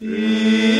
Yeah.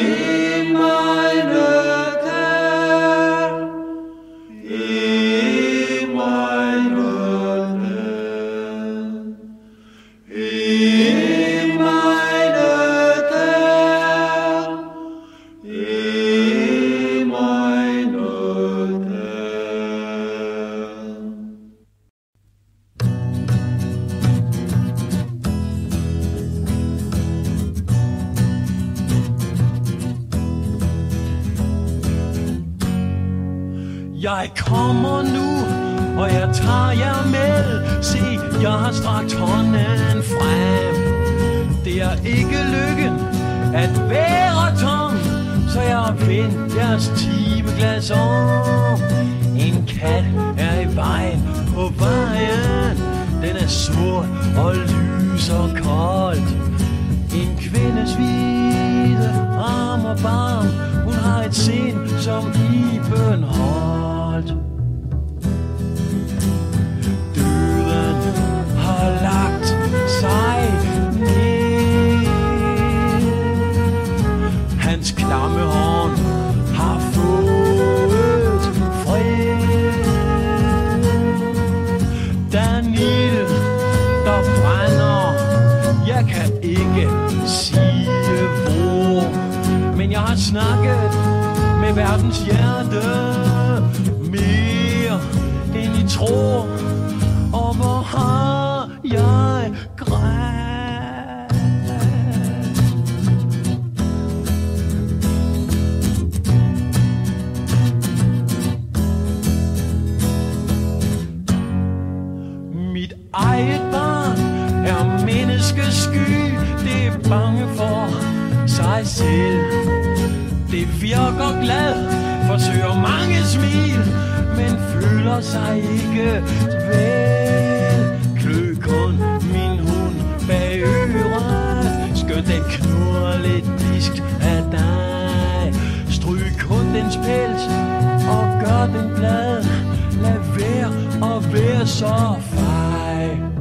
og lidt disk af dig. Stryg kun dens pels og gør den blad. Lad være og være så fej.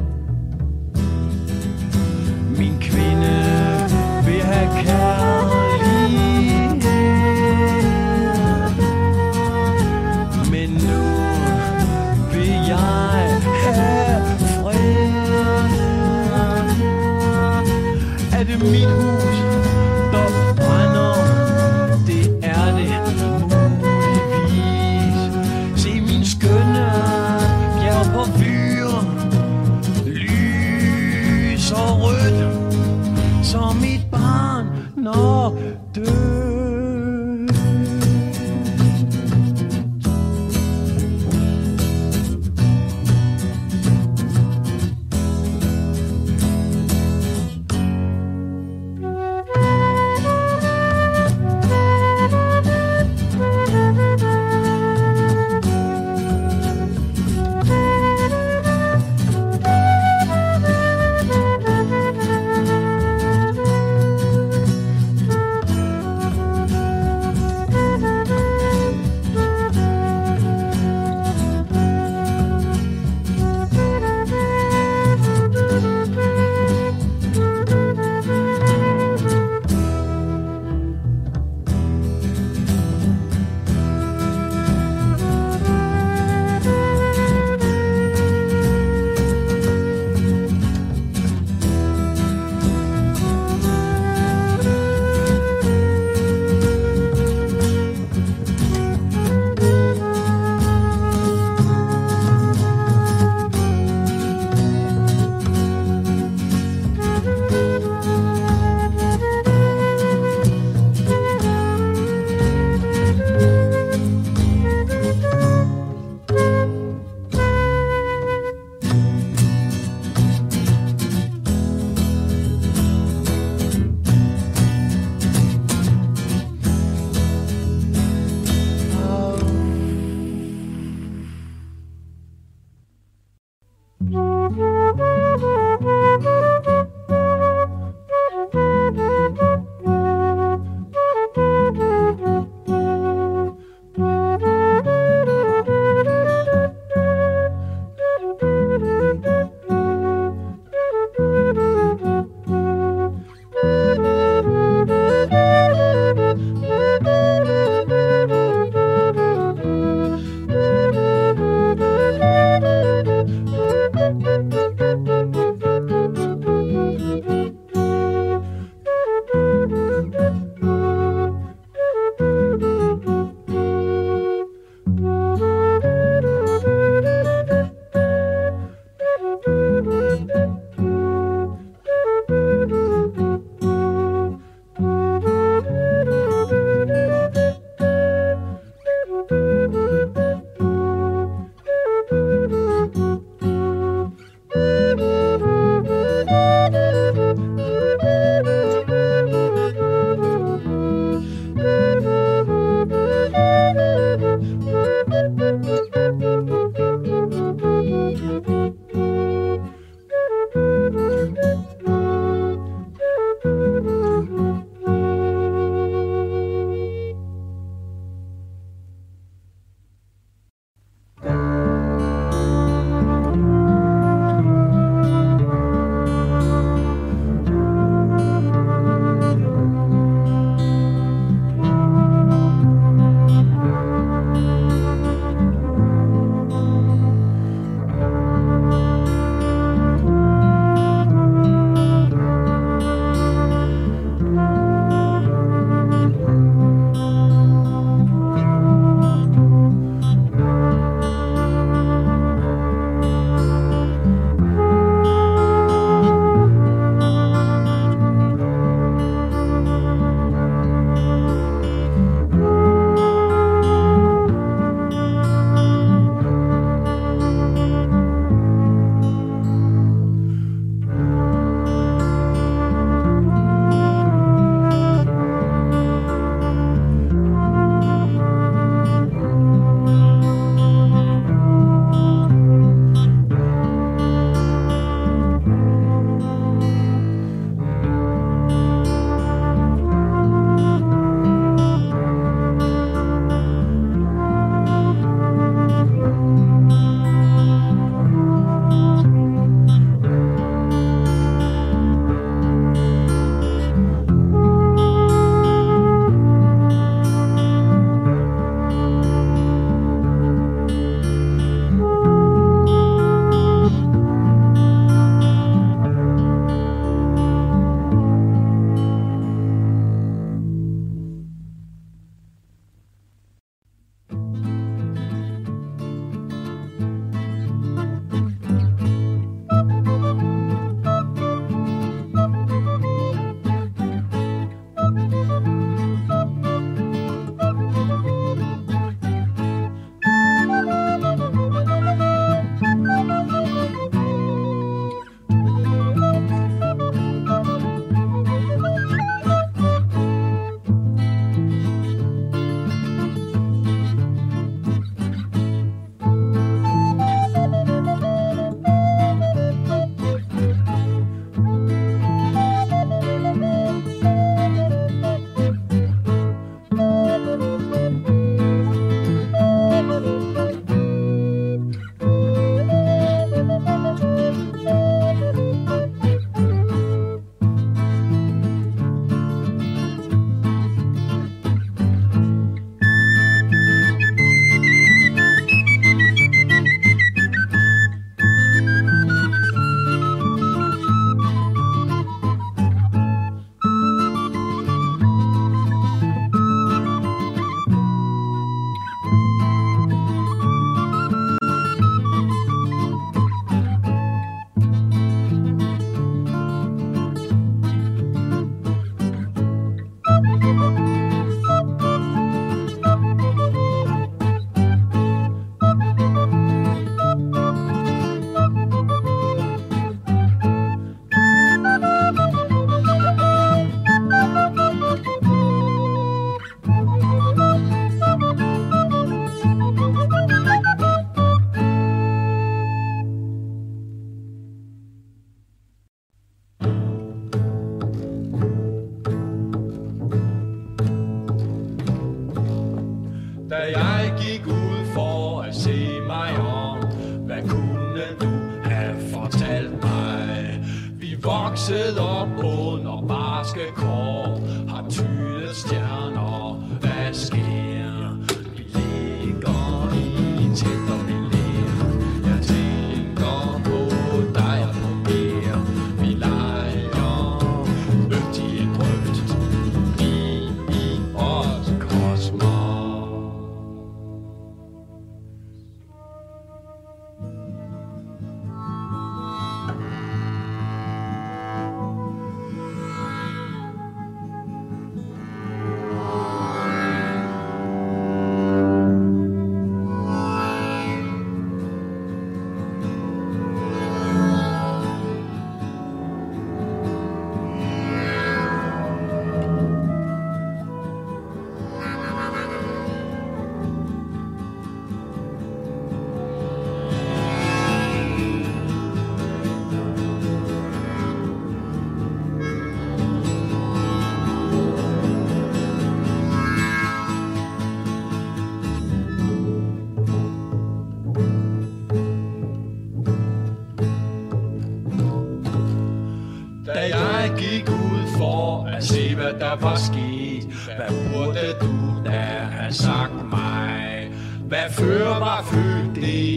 at se, hvad der var sket. Hvad burde du da have sagt mig? Hvad fører var fyldt det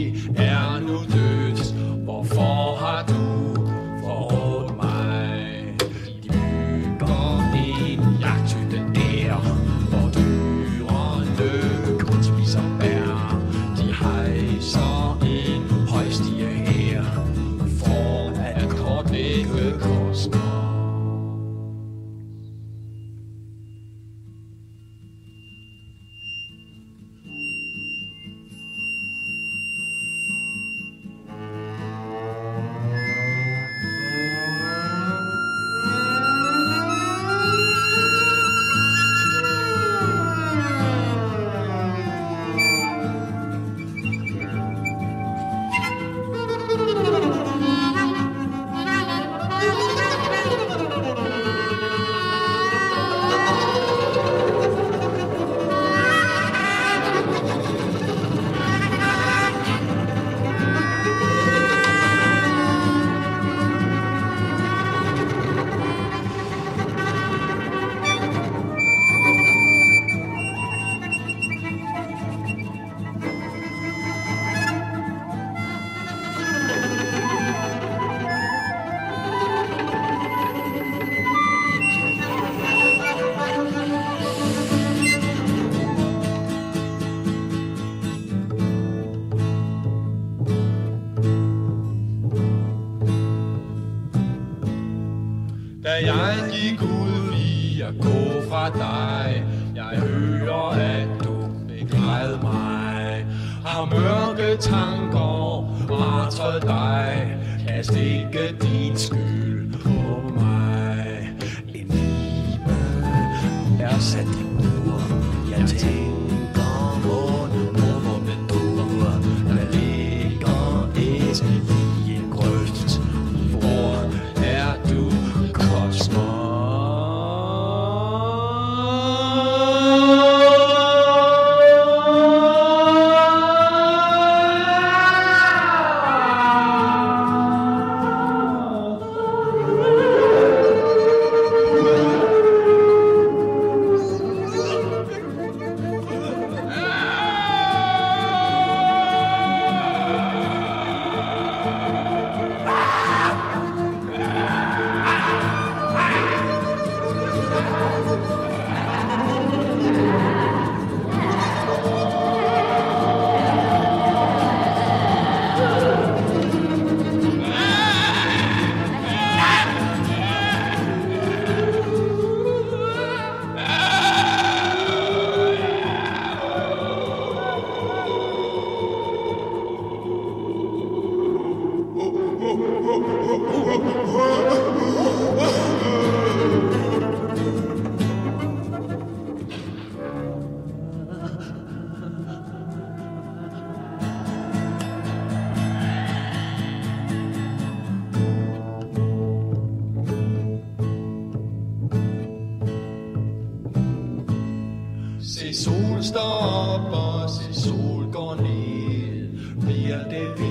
te.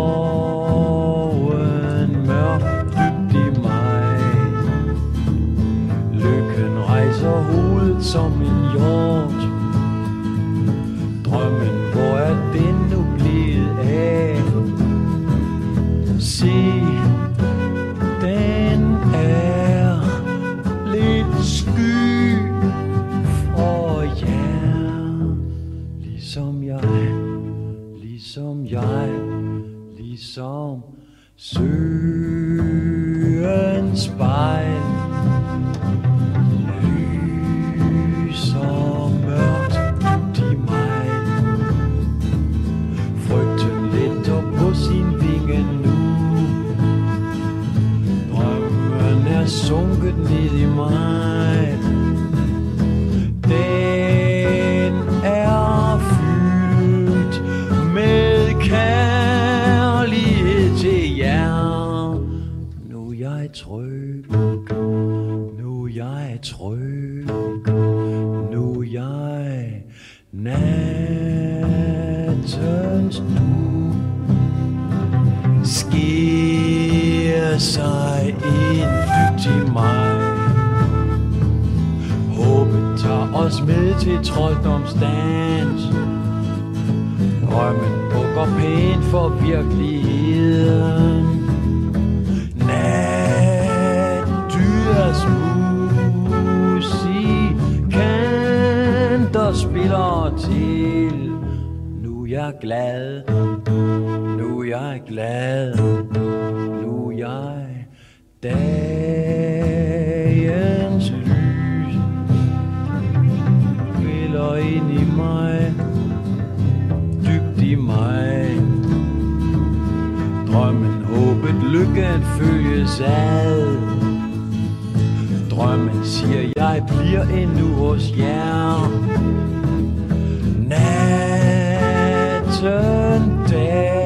tryg. Nu er jeg tryg. Nu er jeg nattens nu. Sker sig ind i mig Håbet tager os med til trolddomsdans. Drømmen bukker pænt for virkeligheden. Spiller til. Nu er jeg glad, nu er jeg glad. Nu er jeg dagens lys. Spiller ind i mig. Dybt i mig. Drømmen, håbet, lykken følges ad. Drømmen siger, jeg bliver endnu hos jer. Turned dead.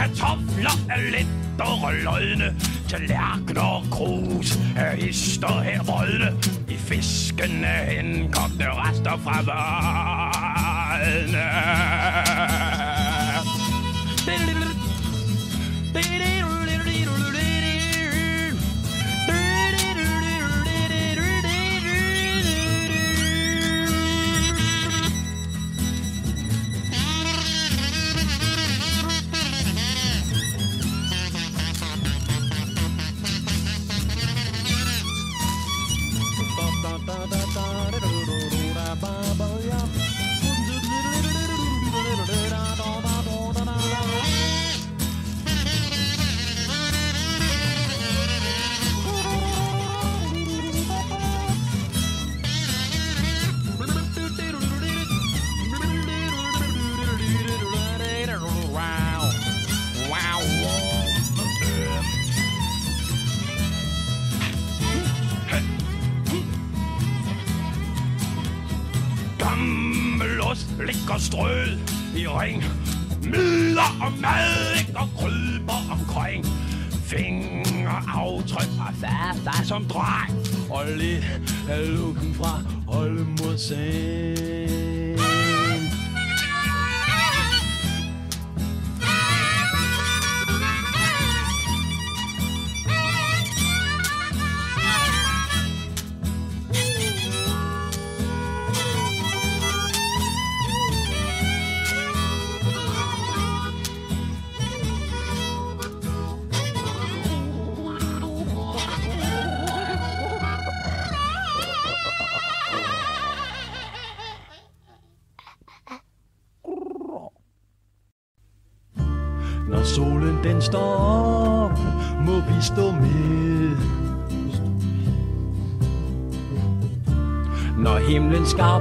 Kartofler er lettere løgne. Tallerkener og krus er hister her rådne. I fisken er henkogte rester fra vejene.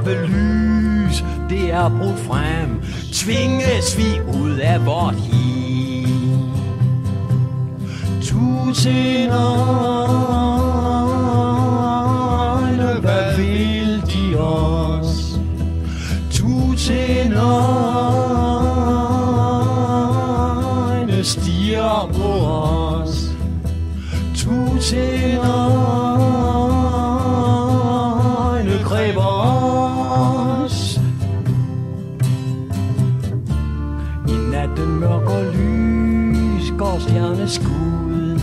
Lys, det er brudt frem, tvinges vi ud af vort hjem. Tusinder stjerneskud.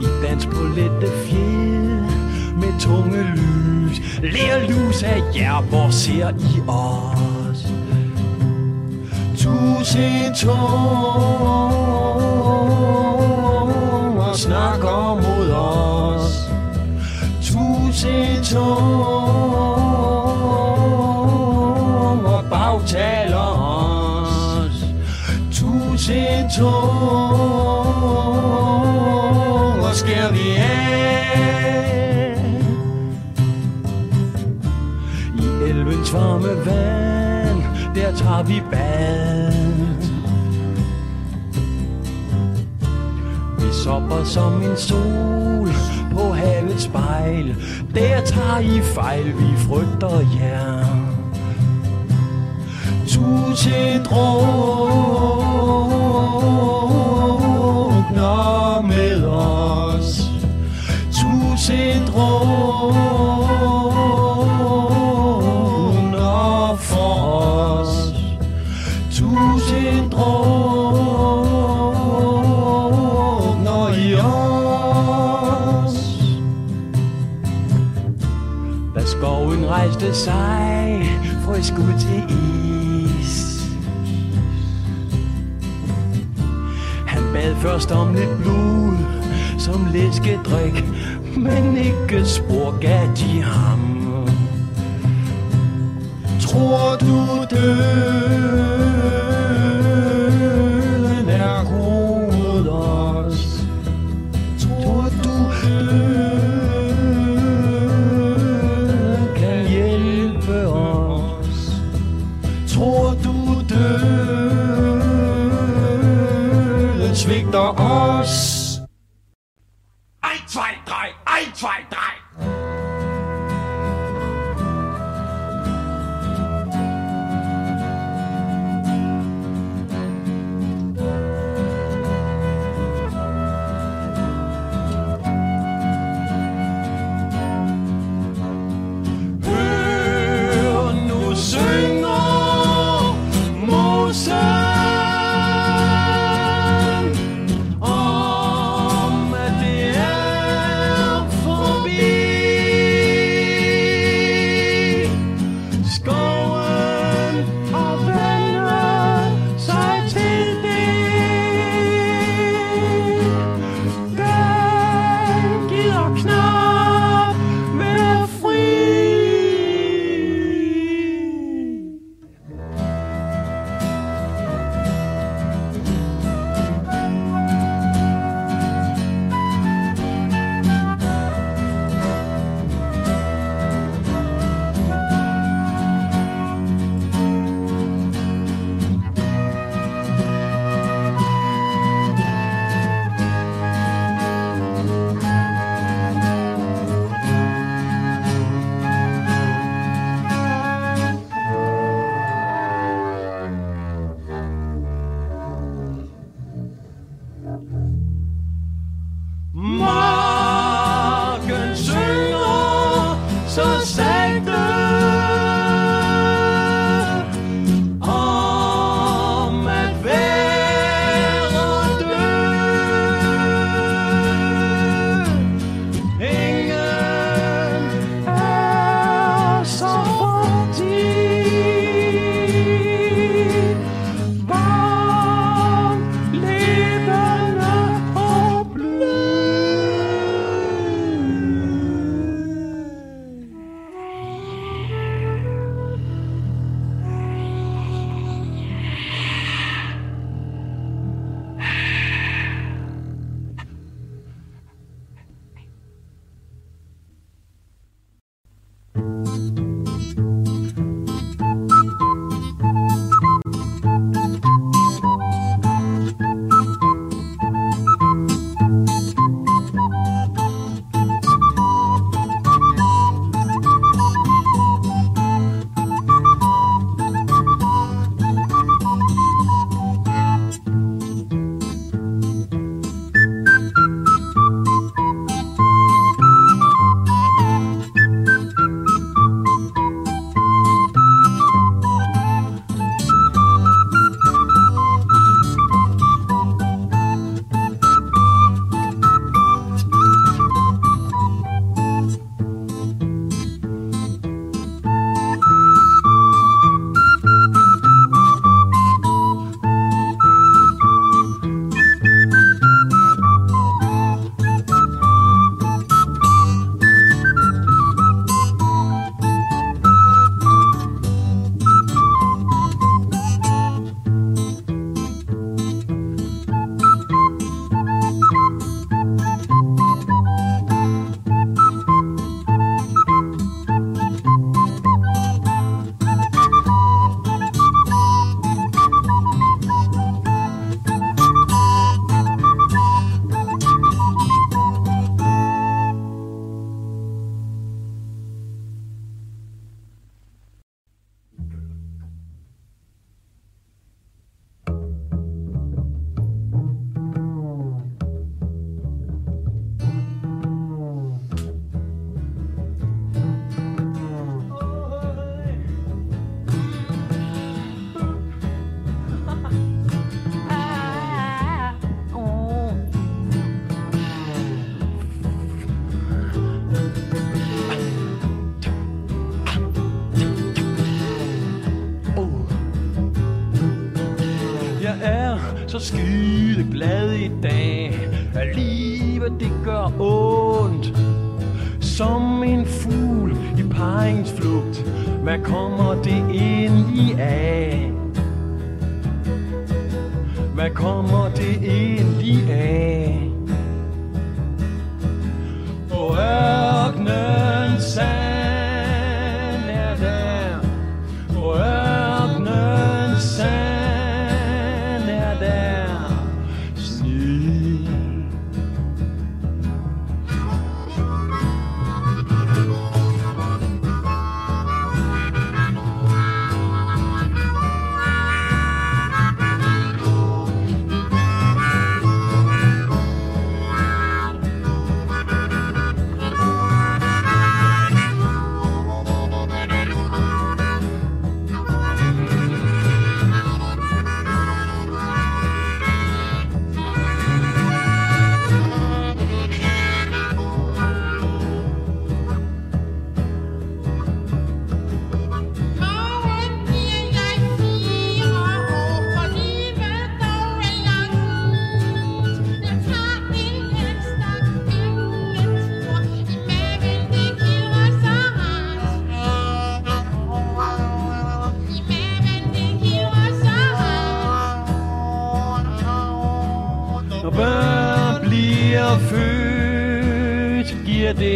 I dans på lette fjed med tunge lys. Lær lus af jer, hvor ser I os? Tusind tårer snakker mod os. Tusind tårer Tusind tunger skær vi af. I elvens varme vand, der tager vi bad. Vi sopper som en sol på havets spejl. Der tager I fejl, vi frygter jer. ja rejste sig, frisk ud til først om lidt blod, som læskedrik, men ikke spor gav de ham. Tror du det? Hvad kommer det egentlig af?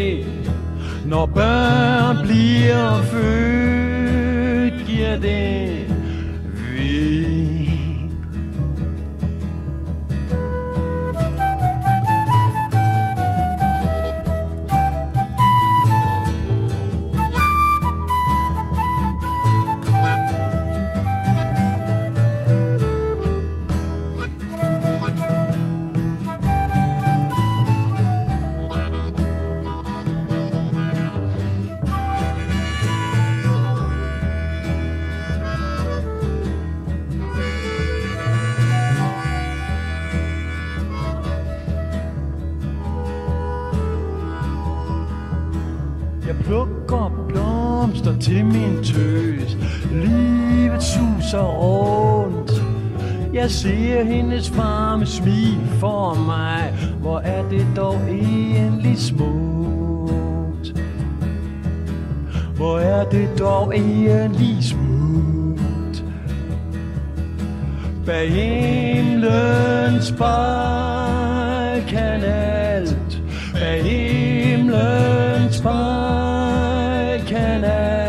Det. Når børn bliver født, giver det. Smil for mig. Hvor er det dog egentlig smukt Hvor er det dog egentlig smukt Bag himlens spejl kan alt Bag himlens spejl kan alt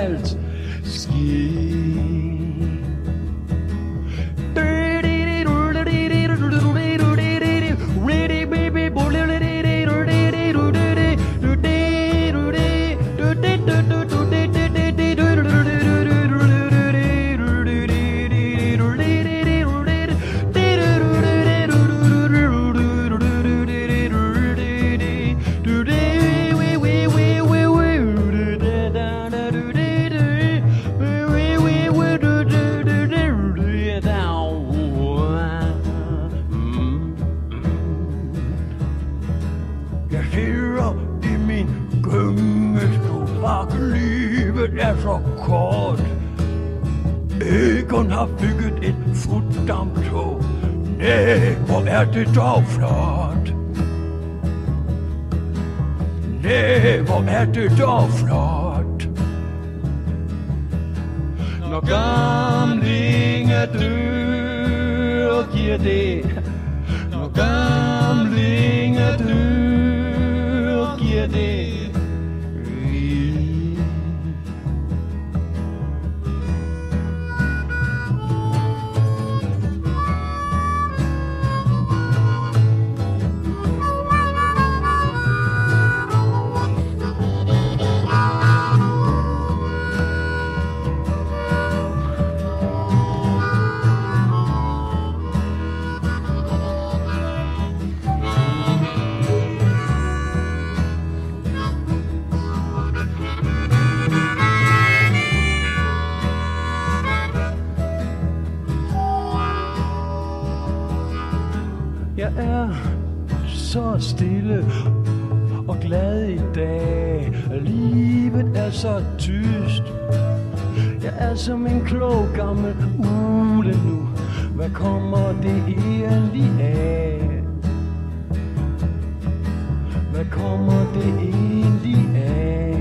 har bygget et futdamptog. Næh, hvor er det dog flot. Næh, hvor er det dog flot. Når gamlinge dør, giver det. Når gamlinge dør, giver det. Stille og glad i dag. Livet er så tyst. Jeg er som en klog gammel ule nu. Hvad kommer det egentlig af? Hvad kommer det egentlig af?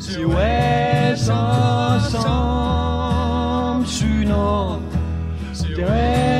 Siwasser som syner Siwasser